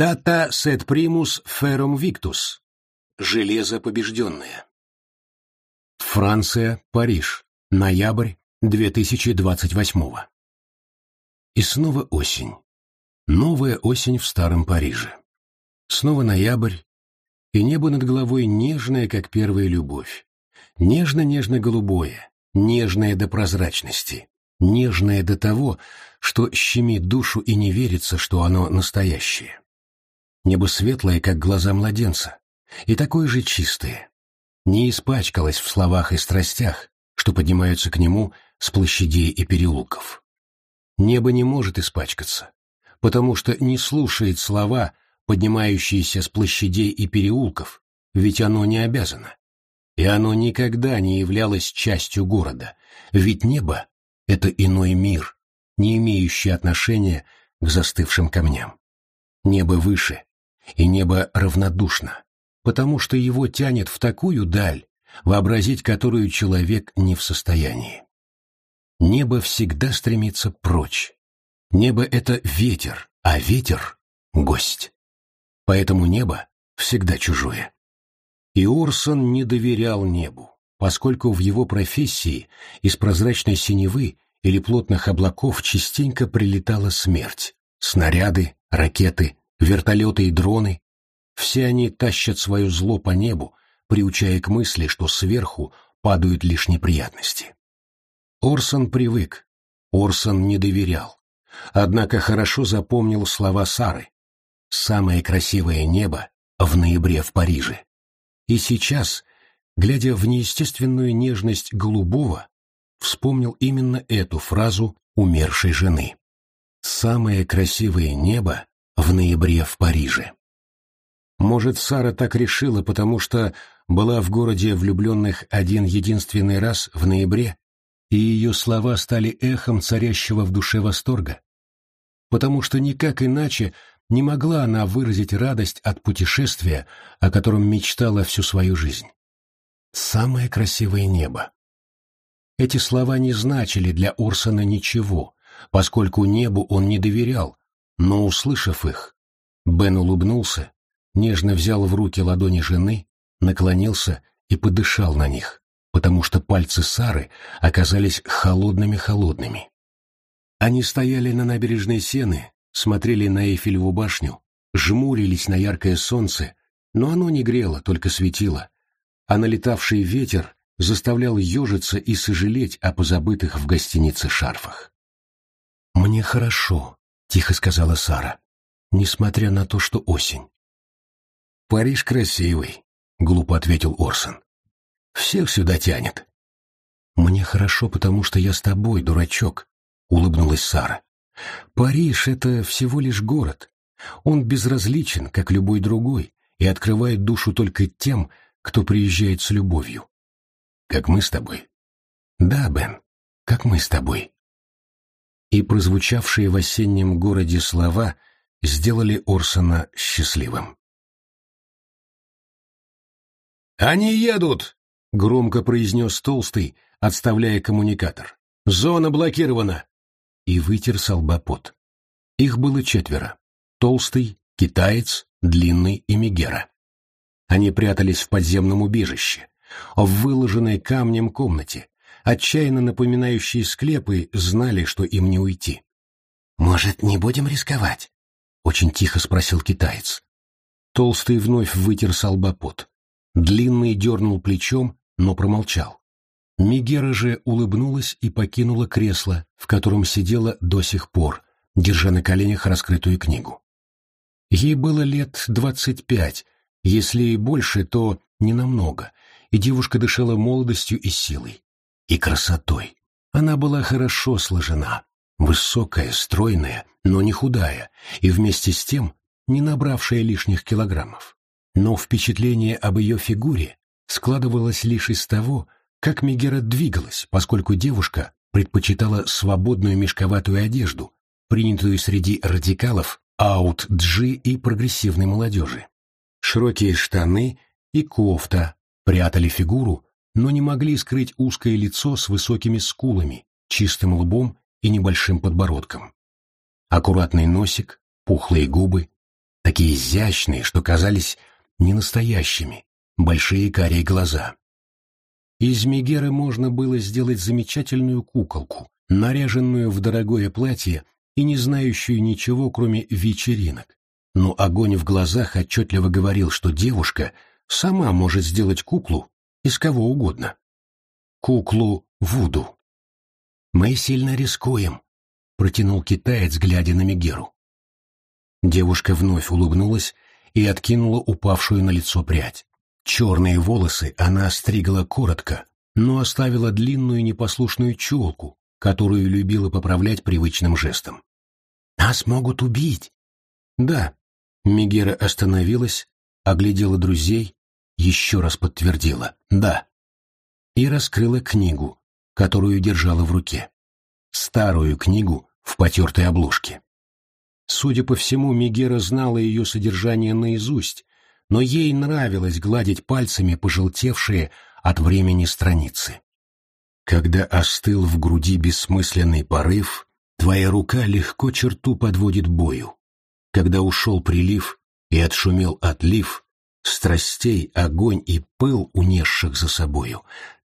Дата сет примус ферум виктус. Железо побежденное. Франция, Париж. Ноябрь 2028 И снова осень. Новая осень в старом Париже. Снова ноябрь, и небо над головой нежное, как первая любовь. Нежно-нежно-голубое, нежное до прозрачности, нежное до того, что щемит душу и не верится, что оно настоящее. Небо светлое, как глаза младенца, и такое же чистое. Не испачкалось в словах и страстях, что поднимаются к нему с площадей и переулков. Небо не может испачкаться, потому что не слушает слова, поднимающиеся с площадей и переулков, ведь оно не обязано. И оно никогда не являлось частью города, ведь небо — это иной мир, не имеющий отношения к застывшим камням. Небо выше, и небо равнодушно, потому что его тянет в такую даль, вообразить которую человек не в состоянии. Небо всегда стремится прочь. Небо — это ветер, а ветер — гость. Поэтому небо всегда чужое. И Орсон не доверял небу, поскольку в его профессии из прозрачной синевы или плотных облаков частенько прилетала смерть. Снаряды, ракеты, вертолеты и дроны. Все они тащат свое зло по небу, приучая к мысли, что сверху падают лишь неприятности. Орсон привык, Орсон не доверял. Однако хорошо запомнил слова Сары. «Самое красивое небо в ноябре в Париже». И сейчас, глядя в неестественную нежность голубого, вспомнил именно эту фразу умершей жены. «Самое красивое небо в ноябре в Париже. Может, Сара так решила, потому что была в городе влюбленных один единственный раз в ноябре, и ее слова стали эхом царящего в душе восторга? Потому что никак иначе не могла она выразить радость от путешествия, о котором мечтала всю свою жизнь. Самое красивое небо. Эти слова не значили для Орсона ничего, поскольку небу он не доверял, но, услышав их, Бен улыбнулся, нежно взял в руки ладони жены, наклонился и подышал на них, потому что пальцы Сары оказались холодными-холодными. Они стояли на набережной Сены, смотрели на Эйфелеву башню, жмурились на яркое солнце, но оно не грело, только светило, а налетавший ветер заставлял ежиться и сожалеть о позабытых в гостинице шарфах. «Мне хорошо», — тихо сказала Сара, несмотря на то, что осень. «Париж красивый», — глупо ответил Орсон. «Всех сюда тянет». «Мне хорошо, потому что я с тобой, дурачок», — улыбнулась Сара. «Париж — это всего лишь город. Он безразличен, как любой другой, и открывает душу только тем, кто приезжает с любовью. Как мы с тобой». «Да, Бен, как мы с тобой» и прозвучавшие в осеннем городе слова сделали Орсона счастливым. «Они едут!» — громко произнес Толстый, отставляя коммуникатор. «Зона блокирована!» И вытер с Их было четверо. Толстый, китаец, длинный и Мегера. Они прятались в подземном убежище, в выложенной камнем комнате, отчаянно напоминающие склепы, знали, что им не уйти. «Может, не будем рисковать?» — очень тихо спросил китаец. Толстый вновь вытер с Длинный дернул плечом, но промолчал. Мегера же улыбнулась и покинула кресло, в котором сидела до сих пор, держа на коленях раскрытую книгу. Ей было лет двадцать пять, если и больше, то ненамного, и девушка дышала молодостью и силой и красотой. Она была хорошо сложена, высокая, стройная, но не худая, и вместе с тем не набравшая лишних килограммов. Но впечатление об ее фигуре складывалось лишь из того, как Мегера двигалась, поскольку девушка предпочитала свободную мешковатую одежду, принятую среди радикалов, аут-джи и прогрессивной молодежи. Широкие штаны и кофта прятали фигуру, но не могли скрыть узкое лицо с высокими скулами, чистым лбом и небольшим подбородком. Аккуратный носик, пухлые губы, такие изящные, что казались ненастоящими, большие карие глаза. Из Мегеры можно было сделать замечательную куколку, наряженную в дорогое платье и не знающую ничего, кроме вечеринок. Но огонь в глазах отчетливо говорил, что девушка сама может сделать куклу из кого угодно. Куклу Вуду. «Мы сильно рискуем», — протянул китаец, глядя на Мегеру. Девушка вновь улыбнулась и откинула упавшую на лицо прядь. Черные волосы она стригла коротко, но оставила длинную непослушную челку, которую любила поправлять привычным жестом. «Нас могут убить!» «Да». Мегера остановилась, оглядела друзей, еще раз подтвердила «да» и раскрыла книгу, которую держала в руке. Старую книгу в потертой обложке. Судя по всему, Мегера знала ее содержание наизусть, но ей нравилось гладить пальцами пожелтевшие от времени страницы. Когда остыл в груди бессмысленный порыв, твоя рука легко черту подводит бою. Когда ушел прилив и отшумел отлив, страстей, огонь и пыл, унесших за собою,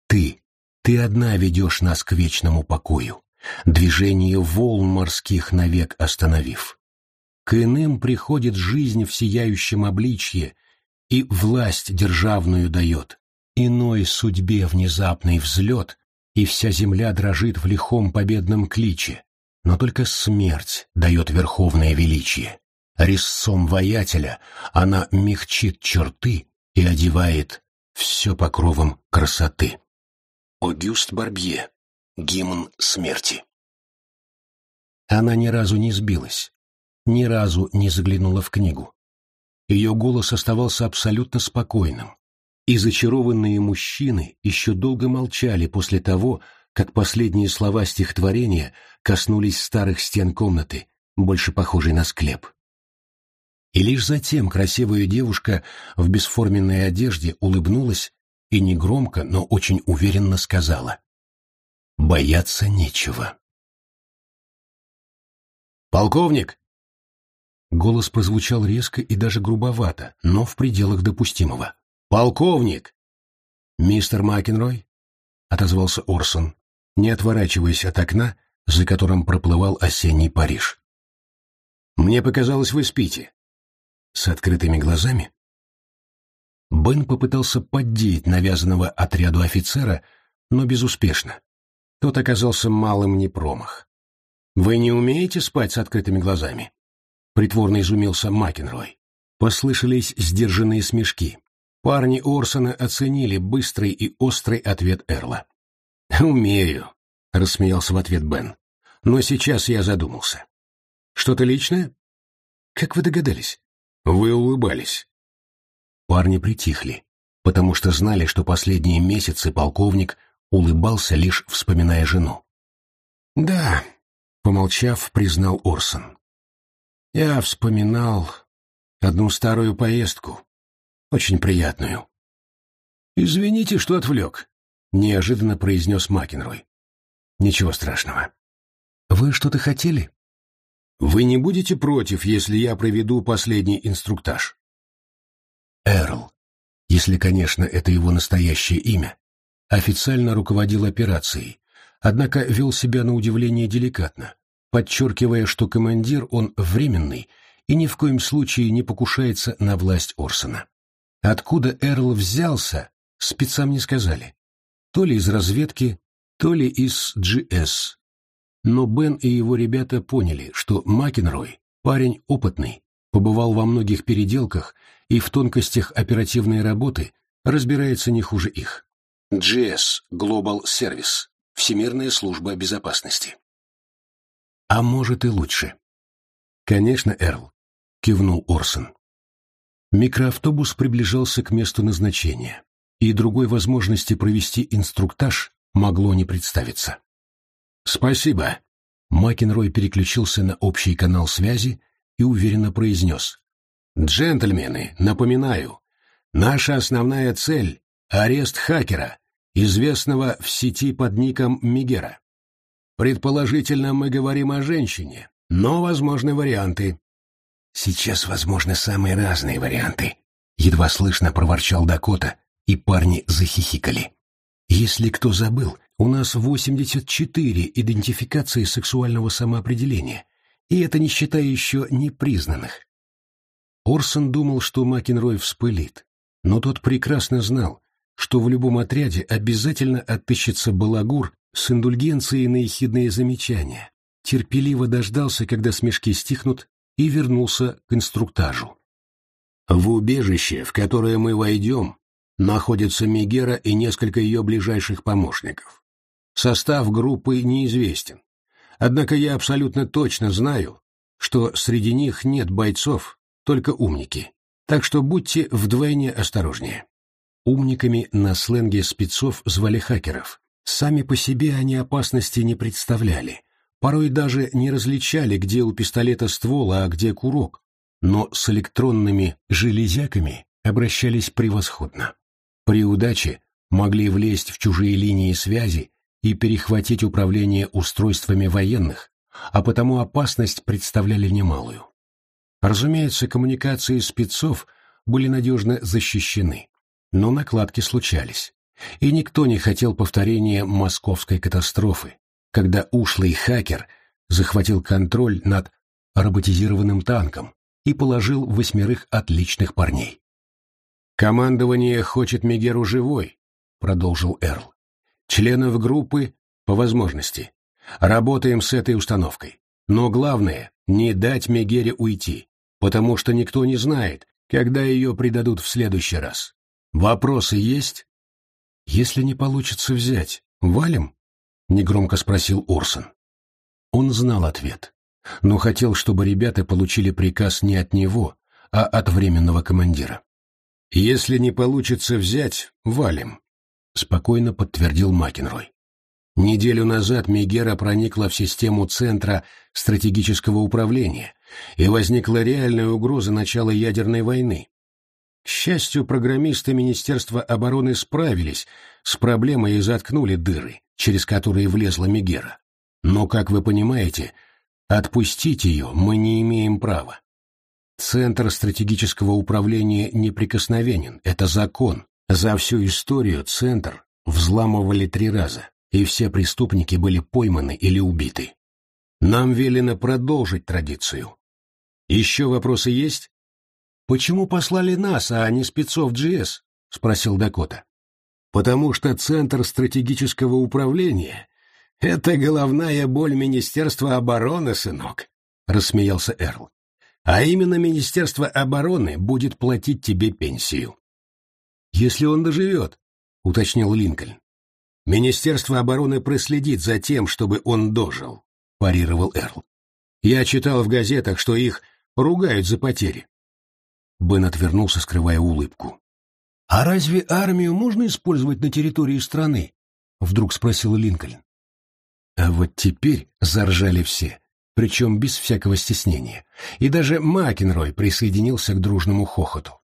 ты, ты одна ведешь нас к вечному покою, движение волн морских навек остановив. К иным приходит жизнь в сияющем обличье и власть державную дает. Иной судьбе внезапный взлет, и вся земля дрожит в лихом победном кличе. Но только смерть дает верховное величие. Резцом воятеля она мягчит черты и одевает все покровом красоты. Огюст Барбье. Гимн смерти. Она ни разу не сбилась ни разу не заглянула в книгу. Ее голос оставался абсолютно спокойным, и зачарованные мужчины еще долго молчали после того, как последние слова стихотворения коснулись старых стен комнаты, больше похожей на склеп. И лишь затем красивая девушка в бесформенной одежде улыбнулась и негромко, но очень уверенно сказала «Бояться нечего». «Полковник!» Голос прозвучал резко и даже грубовато, но в пределах допустимого. «Полковник!» «Мистер Макенрой?» — отозвался Орсон, не отворачиваясь от окна, за которым проплывал осенний Париж. «Мне показалось, вы спите». «С открытыми глазами?» Бен попытался поддеть навязанного отряду офицера, но безуспешно. Тот оказался малым не промах. «Вы не умеете спать с открытыми глазами?» — притворно изумился Макенрой. Послышались сдержанные смешки. Парни Орсона оценили быстрый и острый ответ Эрла. «Умею», — рассмеялся в ответ Бен. «Но сейчас я задумался». «Что-то личное?» «Как вы догадались?» «Вы улыбались». Парни притихли, потому что знали, что последние месяцы полковник улыбался, лишь вспоминая жену. «Да», — помолчав, признал Орсон. Я вспоминал одну старую поездку, очень приятную. «Извините, что отвлек», — неожиданно произнес Макенрой. «Ничего страшного». «Вы что-то хотели?» «Вы не будете против, если я проведу последний инструктаж?» Эрл, если, конечно, это его настоящее имя, официально руководил операцией, однако вел себя на удивление деликатно подчеркивая, что командир он временный и ни в коем случае не покушается на власть Орсона. Откуда Эрл взялся, спецам не сказали. То ли из разведки, то ли из GS. Но Бен и его ребята поняли, что Макенрой – парень опытный, побывал во многих переделках и в тонкостях оперативной работы разбирается не хуже их. GS – Global Service – Всемирная служба безопасности. А может и лучше. Конечно, Эрл, кивнул Орсон. Микроавтобус приближался к месту назначения, и другой возможности провести инструктаж могло не представиться. «Спасибо!» Макенрой переключился на общий канал связи и уверенно произнес. «Джентльмены, напоминаю, наша основная цель — арест хакера, известного в сети под ником Мигера. Предположительно, мы говорим о женщине, но возможны варианты. Сейчас возможны самые разные варианты. Едва слышно проворчал Дакота, и парни захихикали. Если кто забыл, у нас 84 идентификации сексуального самоопределения, и это не считая еще непризнанных. Орсон думал, что Макенрой вспылит, но тот прекрасно знал, что в любом отряде обязательно отыщется балагур с индульгенцией на ехидные замечания, терпеливо дождался, когда смешки стихнут, и вернулся к инструктажу. В убежище, в которое мы войдем, находятся Мегера и несколько ее ближайших помощников. Состав группы неизвестен. Однако я абсолютно точно знаю, что среди них нет бойцов, только умники. Так что будьте вдвойне осторожнее. Умниками на сленге спецов звали хакеров. Сами по себе они опасности не представляли. Порой даже не различали, где у пистолета ствол, а где курок. Но с электронными железяками обращались превосходно. При удаче могли влезть в чужие линии связи и перехватить управление устройствами военных, а потому опасность представляли немалую. Разумеется, коммуникации спецов были надежно защищены но накладки случались. И никто не хотел повторения московской катастрофы, когда ушлый хакер захватил контроль над роботизированным танком и положил восьмерых отличных парней. «Командование хочет Мегеру живой», — продолжил Эрл. «Членов группы по возможности. Работаем с этой установкой. Но главное — не дать Мегере уйти, потому что никто не знает, когда ее предадут в следующий раз. «Вопросы есть?» «Если не получится взять, валим?» — негромко спросил Орсон. Он знал ответ, но хотел, чтобы ребята получили приказ не от него, а от временного командира. «Если не получится взять, валим», — спокойно подтвердил Макенрой. Неделю назад Мегера проникла в систему Центра стратегического управления, и возникла реальная угроза начала ядерной войны. К счастью, программисты Министерства обороны справились с проблемой и заткнули дыры, через которые влезла Мегера. Но, как вы понимаете, отпустить ее мы не имеем права. Центр стратегического управления неприкосновенен, это закон. За всю историю Центр взламывали три раза, и все преступники были пойманы или убиты. Нам велено продолжить традицию. Еще вопросы есть? «Почему послали нас, а не спецов GS?» — спросил Дакота. «Потому что Центр стратегического управления — это головная боль Министерства обороны, сынок», — рассмеялся Эрл. «А именно Министерство обороны будет платить тебе пенсию». «Если он доживет», — уточнил Линкольн. «Министерство обороны проследит за тем, чтобы он дожил», — парировал Эрл. «Я читал в газетах, что их ругают за потери. Бен отвернулся, скрывая улыбку. «А разве армию можно использовать на территории страны?» — вдруг спросил Линкольн. А вот теперь заржали все, причем без всякого стеснения, и даже Макенрой присоединился к дружному хохоту.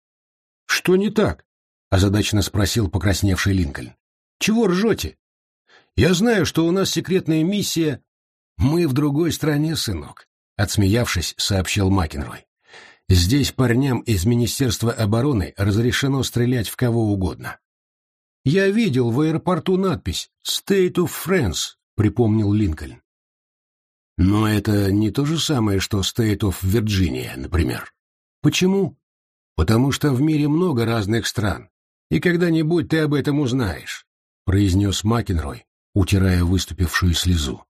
«Что не так?» — озадаченно спросил покрасневший Линкольн. «Чего ржете? Я знаю, что у нас секретная миссия...» «Мы в другой стране, сынок», — отсмеявшись, сообщил Макенрой. Здесь парням из Министерства обороны разрешено стрелять в кого угодно. «Я видел в аэропорту надпись «State of France», — припомнил Линкольн. Но это не то же самое, что State of Virginia, например. Почему? Потому что в мире много разных стран, и когда-нибудь ты об этом узнаешь, — произнес Макенрой, утирая выступившую слезу.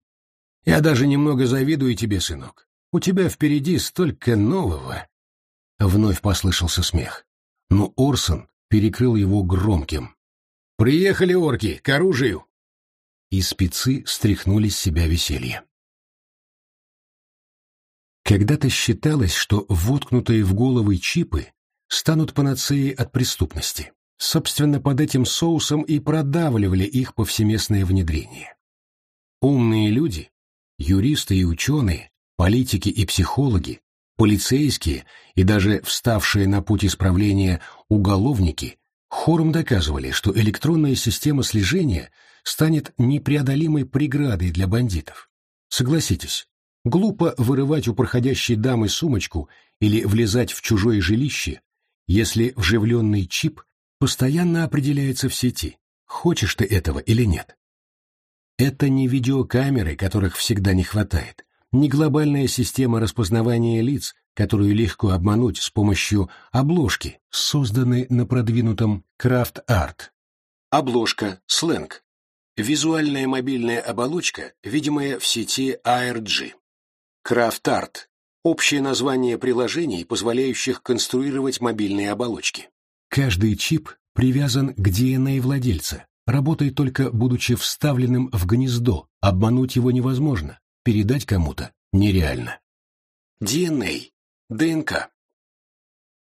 Я даже немного завидую тебе, сынок. У тебя впереди столько нового. Вновь послышался смех. Но Орсон перекрыл его громким. «Приехали орки, к оружию!» И спецы стряхнули с себя веселье. Когда-то считалось, что воткнутые в головы чипы станут панацеей от преступности. Собственно, под этим соусом и продавливали их повсеместное внедрение. Умные люди, юристы и ученые, политики и психологи Полицейские и даже вставшие на путь исправления уголовники хором доказывали, что электронная система слежения станет непреодолимой преградой для бандитов. Согласитесь, Глупо вырывать у проходящей дамы сумочку или влезать в чужое жилище, если вживленный чип постоянно определяется в сети, хочешь ты этого или нет. Это не видеокамеры, которых всегда не хватает, не глобальная система распознавания лиц, которую легко обмануть с помощью обложки, созданной на продвинутом крафт-арт. Обложка, сленг. Визуальная мобильная оболочка, видимая в сети ARG. Крафт-арт. Общее название приложений, позволяющих конструировать мобильные оболочки. Каждый чип привязан к DNA владельца, работает только будучи вставленным в гнездо, обмануть его невозможно, передать кому-то нереально. DNA ДНК.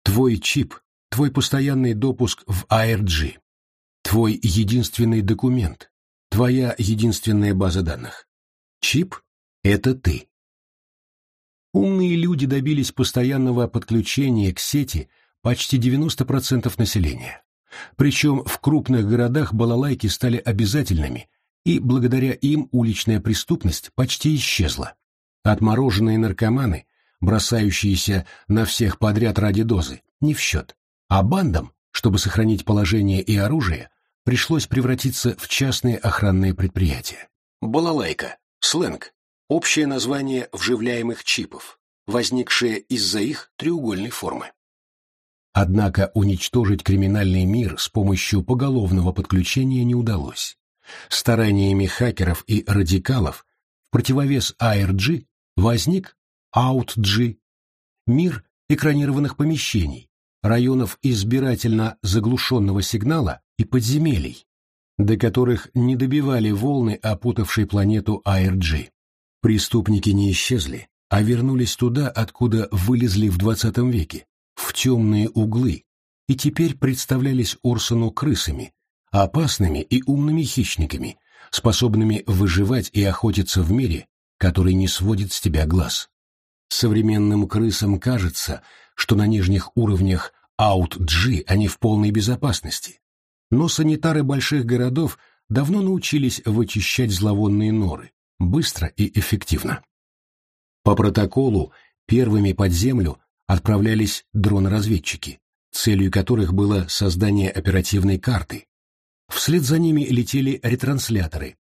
Твой чип, твой постоянный допуск в ARG, твой единственный документ, твоя единственная база данных. Чип — это ты. Умные люди добились постоянного подключения к сети почти 90% населения. Причем в крупных городах балалайки стали обязательными, и благодаря им уличная преступность почти исчезла. Отмороженные наркоманы бросающиеся на всех подряд ради дозы, не в счет. А бандам, чтобы сохранить положение и оружие, пришлось превратиться в частные охранные предприятия. Балалайка, сленг, общее название вживляемых чипов, возникшее из-за их треугольной формы. Однако уничтожить криминальный мир с помощью поголовного подключения не удалось. Стараниями хакеров и радикалов в противовес ARG возник OutG, мир экранированных помещений, районов избирательно заглушенного сигнала и подземелий, до которых не добивали волны, опутавшей планету ARG. Преступники не исчезли, а вернулись туда, откуда вылезли в 20 веке, в темные углы, и теперь представлялись Орсону крысами, опасными и умными хищниками, способными выживать и охотиться в мире, который не сводит с тебя глаз. Современным крысам кажется, что на нижних уровнях Аут-G они в полной безопасности. Но санитары больших городов давно научились вычищать зловонные норы, быстро и эффективно. По протоколу первыми под землю отправлялись дроны-разведчики, целью которых было создание оперативной карты. Вслед за ними летели ретрансляторы.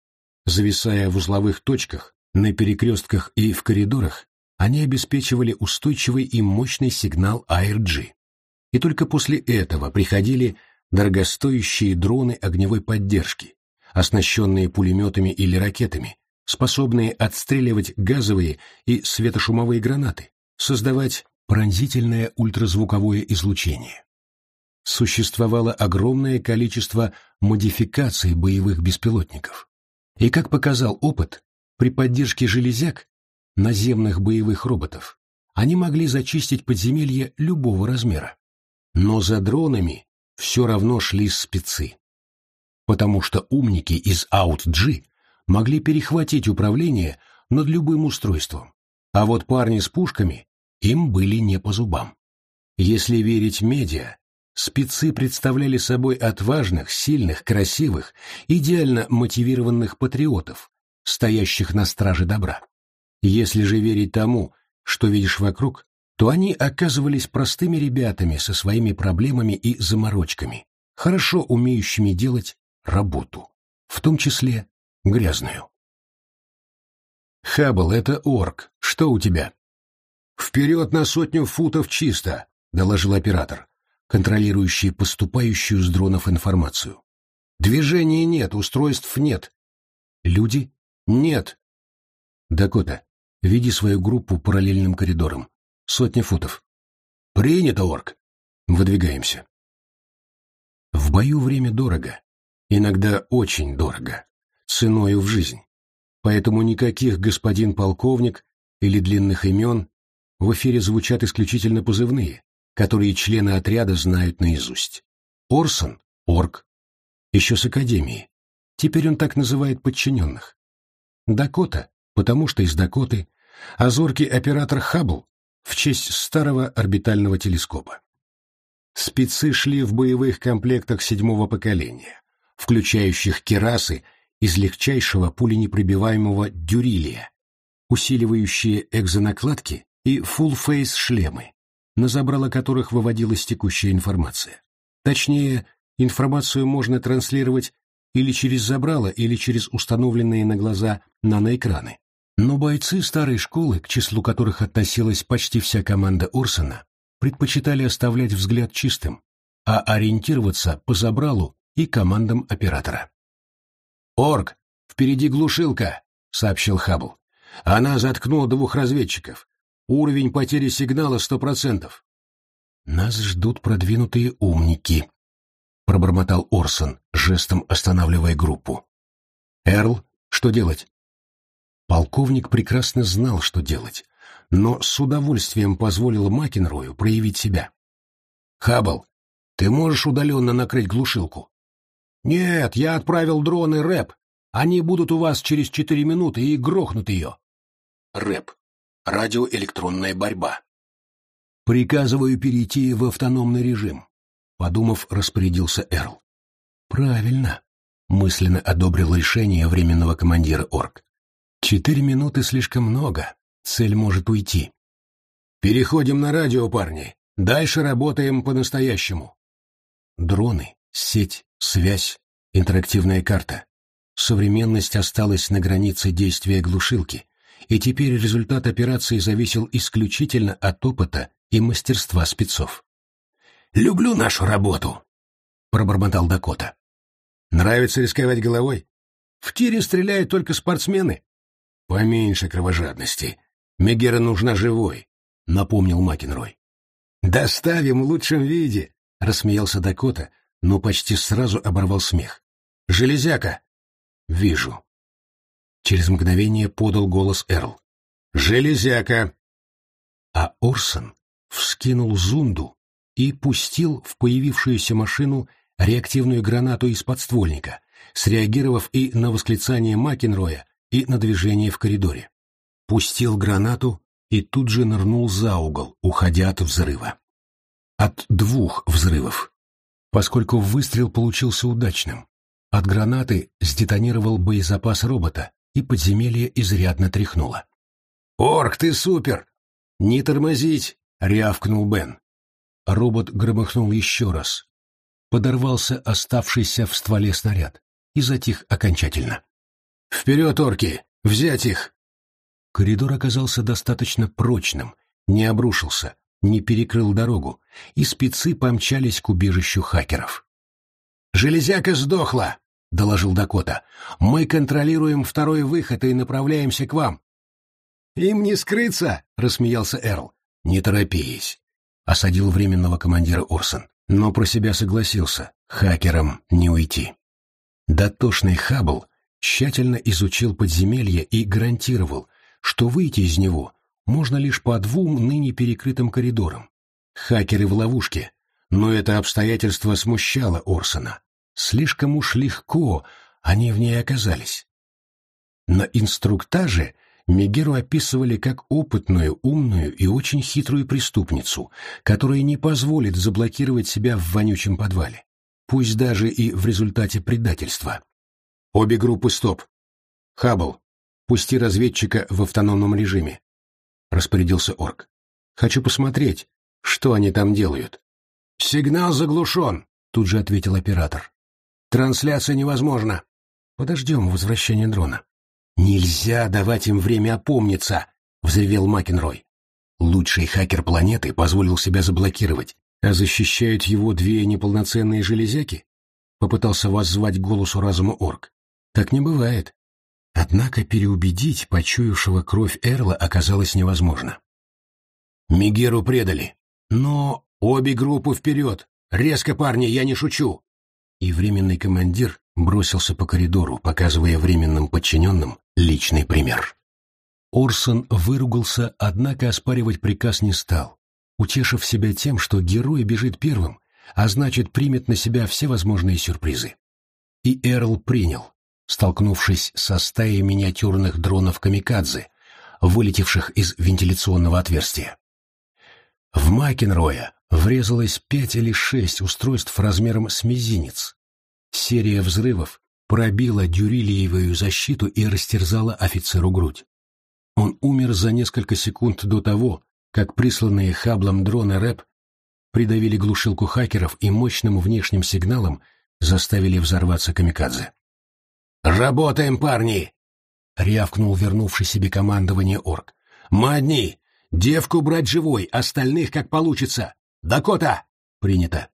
Зависая в узловых точках, на перекрестках и в коридорах, они обеспечивали устойчивый и мощный сигнал ARG. И только после этого приходили дорогостоящие дроны огневой поддержки, оснащенные пулеметами или ракетами, способные отстреливать газовые и светошумовые гранаты, создавать пронзительное ультразвуковое излучение. Существовало огромное количество модификаций боевых беспилотников. И, как показал опыт, при поддержке железяк наземных боевых роботов, они могли зачистить подземелье любого размера. Но за дронами все равно шли спецы. Потому что умники из OutG могли перехватить управление над любым устройством, а вот парни с пушками им были не по зубам. Если верить медиа, спецы представляли собой отважных, сильных, красивых, идеально мотивированных патриотов, стоящих на страже добра. Если же верить тому, что видишь вокруг, то они оказывались простыми ребятами со своими проблемами и заморочками, хорошо умеющими делать работу, в том числе грязную. «Хаббл, это орк. Что у тебя?» «Вперед на сотню футов чисто», — доложил оператор, контролирующий поступающую с дронов информацию. «Движения нет, устройств нет». «Люди?» «Нет». «Дакота, Веди свою группу параллельным коридором. Сотня футов. Принято, орк. Выдвигаемся. В бою время дорого. Иногда очень дорого. Ценою в жизнь. Поэтому никаких господин полковник или длинных имен в эфире звучат исключительно позывные, которые члены отряда знают наизусть. Орсон — орк. Еще с академии. Теперь он так называет подчиненных. Дакота потому что из Дакоты, а оператор Хаббл в честь старого орбитального телескопа. Спецы шли в боевых комплектах седьмого поколения, включающих керасы из легчайшего пуленепробиваемого дюрилия, усиливающие экзонакладки и full-face шлемы, на забрало которых выводилась текущая информация. Точнее, информацию можно транслировать или через забрало, или через установленные на глаза наноэкраны. Но бойцы старой школы, к числу которых относилась почти вся команда Орсона, предпочитали оставлять взгляд чистым, а ориентироваться по забралу и командам оператора. «Орг, впереди глушилка», — сообщил Хаббл. «Она заткнула двух разведчиков. Уровень потери сигнала сто процентов». «Нас ждут продвинутые умники», — пробормотал Орсон, жестом останавливая группу. «Эрл, что делать?» Полковник прекрасно знал, что делать, но с удовольствием позволил Макенрою проявить себя. «Хаббл, ты можешь удаленно накрыть глушилку?» «Нет, я отправил дроны рэп. Они будут у вас через четыре минуты и грохнут ее». рэп. Радиоэлектронная борьба. «Приказываю перейти в автономный режим», — подумав, распорядился Эрл. «Правильно», — мысленно одобрил решение временного командира Орк. Четыре минуты слишком много. Цель может уйти. Переходим на радио, парни. Дальше работаем по-настоящему. Дроны, сеть, связь, интерактивная карта. Современность осталась на границе действия глушилки, и теперь результат операции зависел исключительно от опыта и мастерства спецов. «Люблю нашу работу», — пробормотал Дакота. «Нравится рисковать головой? В тире стреляют только спортсмены», «Поменьше кровожадности. Мегера нужна живой», — напомнил Макенрой. «Доставим в лучшем виде», — рассмеялся Дакота, но почти сразу оборвал смех. «Железяка!» «Вижу». Через мгновение подал голос Эрл. «Железяка!» А Орсон вскинул зунду и пустил в появившуюся машину реактивную гранату из подствольника, среагировав и на восклицание Макенроя, и на движение в коридоре. Пустил гранату и тут же нырнул за угол, уходя от взрыва. От двух взрывов, поскольку выстрел получился удачным. От гранаты сдетонировал боезапас робота, и подземелье изрядно тряхнуло. «Орк, ты супер! Не тормозить!» — рявкнул Бен. Робот громыхнул еще раз. Подорвался оставшийся в стволе снаряд и затих окончательно. «Вперед, орки! Взять их!» Коридор оказался достаточно прочным, не обрушился, не перекрыл дорогу, и спецы помчались к убежищу хакеров. «Железяка сдохла!» — доложил Дакота. «Мы контролируем второй выход и направляемся к вам». «Им не скрыться!» — рассмеялся Эрл. «Не торопись!» — осадил временного командира Орсон, но про себя согласился. Хакерам не уйти. Дотошный Хаббл тщательно изучил подземелье и гарантировал, что выйти из него можно лишь по двум ныне перекрытым коридорам. Хакеры в ловушке, но это обстоятельство смущало Орсона. Слишком уж легко они в ней оказались. На инструктаже Мегеру описывали как опытную, умную и очень хитрую преступницу, которая не позволит заблокировать себя в вонючем подвале, пусть даже и в результате предательства. Обе группы стоп. Хаббл, пусти разведчика в автономном режиме. Распорядился орк. Хочу посмотреть, что они там делают. Сигнал заглушен, тут же ответил оператор. Трансляция невозможна. Подождем возвращения дрона. Нельзя давать им время опомниться, взревел Макенрой. Лучший хакер планеты позволил себя заблокировать, а защищают его две неполноценные железяки? Попытался воззвать голосу разума орк. Так не бывает. Однако переубедить почуявшего кровь Эрла оказалось невозможно. Мигеру предали. Но обе группы вперед! Резко, парни, я не шучу! И временный командир бросился по коридору, показывая временным подчиненным личный пример. Орсон выругался, однако оспаривать приказ не стал, утешив себя тем, что герой бежит первым, а значит примет на себя все возможные сюрпризы. И Эрл принял, столкнувшись со стаей миниатюрных дронов-камикадзе, вылетевших из вентиляционного отверстия. В Макенроя врезалось пять или шесть устройств размером с мизинец. Серия взрывов пробила дюрилиевую защиту и растерзала офицеру грудь. Он умер за несколько секунд до того, как присланные Хаблом дроны рэп придавили глушилку хакеров и мощным внешним сигналом заставили взорваться камикадзе. «Работаем, парни!» — рявкнул вернувший себе командование орк. «Мы одни! Девку брать живой, остальных как получится! Дакота!» «Принято!»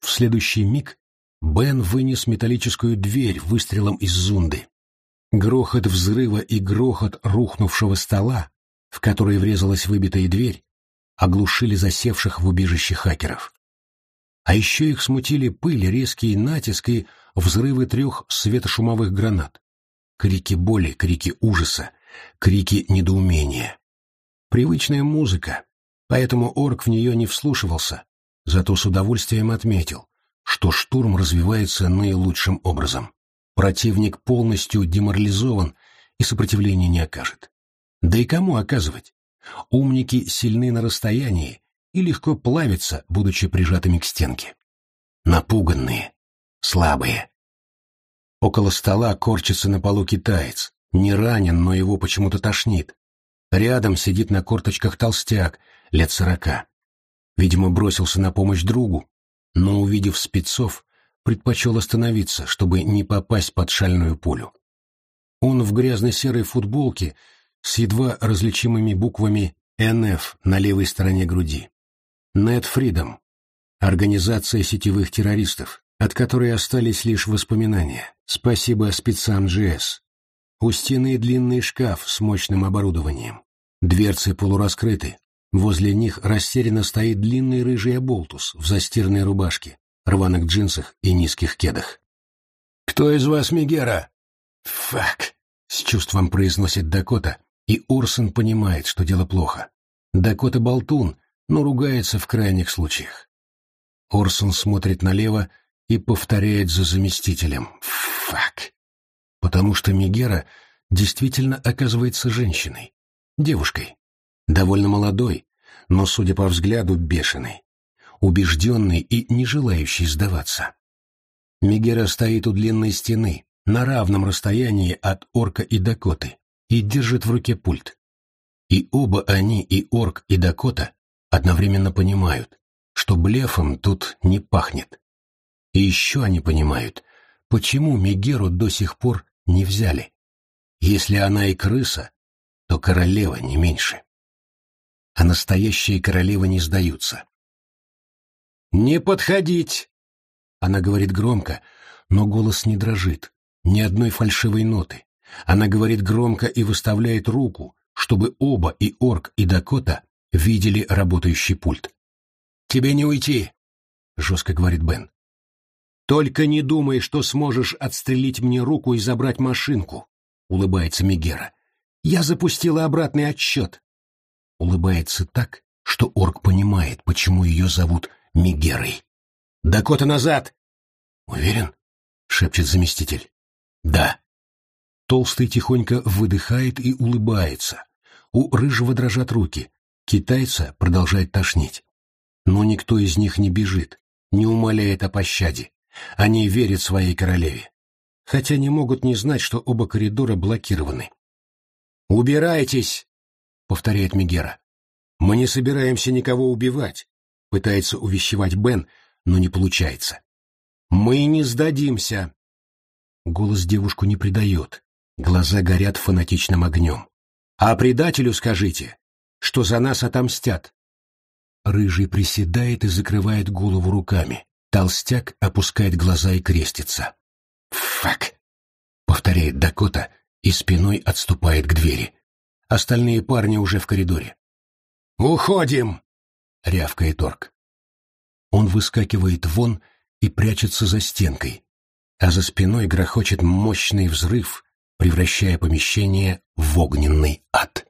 В следующий миг Бен вынес металлическую дверь выстрелом из зунды. Грохот взрыва и грохот рухнувшего стола, в который врезалась выбитая дверь, оглушили засевших в убежище хакеров. А еще их смутили пыль, резкий натиск и взрывы трех светошумовых гранат. Крики боли, крики ужаса, крики недоумения. Привычная музыка, поэтому орк в нее не вслушивался, зато с удовольствием отметил, что штурм развивается наилучшим образом. Противник полностью деморализован и сопротивления не окажет. Да и кому оказывать? Умники сильны на расстоянии и легко плавятся, будучи прижатыми к стенке. Напуганные, слабые. Около стола корчится на полу китаец. Не ранен, но его почему-то тошнит. Рядом сидит на корточках толстяк, лет сорока. Видимо, бросился на помощь другу, но, увидев спецов, предпочел остановиться, чтобы не попасть под шальную пулю. Он в грязно-серой футболке с едва различимыми буквами «НФ» на левой стороне груди. Нет Фридом. Организация сетевых террористов, от которой остались лишь воспоминания. Спасибо спецам GS. У стены длинный шкаф с мощным оборудованием. Дверцы полураскрыты. Возле них растерянно стоит длинный рыжий оболтус в застиранной рубашке, рваных джинсах и низких кедах. «Кто из вас Мегера?» «Фак!» — с чувством произносит Дакота, и Орсон понимает, что дело плохо. Дакота болтун, но ругается в крайних случаях. Орсон смотрит налево и повторяет за заместителем «фак», потому что Мегера действительно оказывается женщиной, девушкой, довольно молодой, но, судя по взгляду, бешеной, убежденной и не желающей сдаваться. Мегера стоит у длинной стены, на равном расстоянии от Орка и Дакоты, и держит в руке пульт. И оба они, и Орк, и Дакота, одновременно понимают, что блефом тут не пахнет. И еще они понимают, почему Мегеру до сих пор не взяли. Если она и крыса, то королева не меньше. А настоящие королевы не сдаются. «Не подходить!» Она говорит громко, но голос не дрожит, ни одной фальшивой ноты. Она говорит громко и выставляет руку, чтобы оба, и Орк, и Дакота, видели работающий пульт. «Тебе не уйти!» — жестко говорит Бен. «Только не думай, что сможешь отстрелить мне руку и забрать машинку», — улыбается Мегера. «Я запустила обратный отсчет». Улыбается так, что Орк понимает, почему ее зовут Мегерой. «Дакота назад!» «Уверен?» — шепчет заместитель. «Да». Толстый тихонько выдыхает и улыбается. У рыжего дрожат руки. Китайца продолжает тошнить. Но никто из них не бежит, не умоляет о пощаде. Они верят своей королеве. Хотя не могут не знать, что оба коридора блокированы. «Убирайтесь!» — повторяет Мегера. «Мы не собираемся никого убивать», — пытается увещевать Бен, но не получается. «Мы не сдадимся!» Голос девушку не предает, Глаза горят фанатичным огнем. А предателю скажите, что за нас отомстят. Рыжий приседает и закрывает голову руками. Толстяк опускает глаза и крестится. «Фак!» — повторяет Дакота и спиной отступает к двери. Остальные парни уже в коридоре. «Уходим!» — рявкает орк. Он выскакивает вон и прячется за стенкой, а за спиной грохочет мощный взрыв, превращая помещение в огненный ад.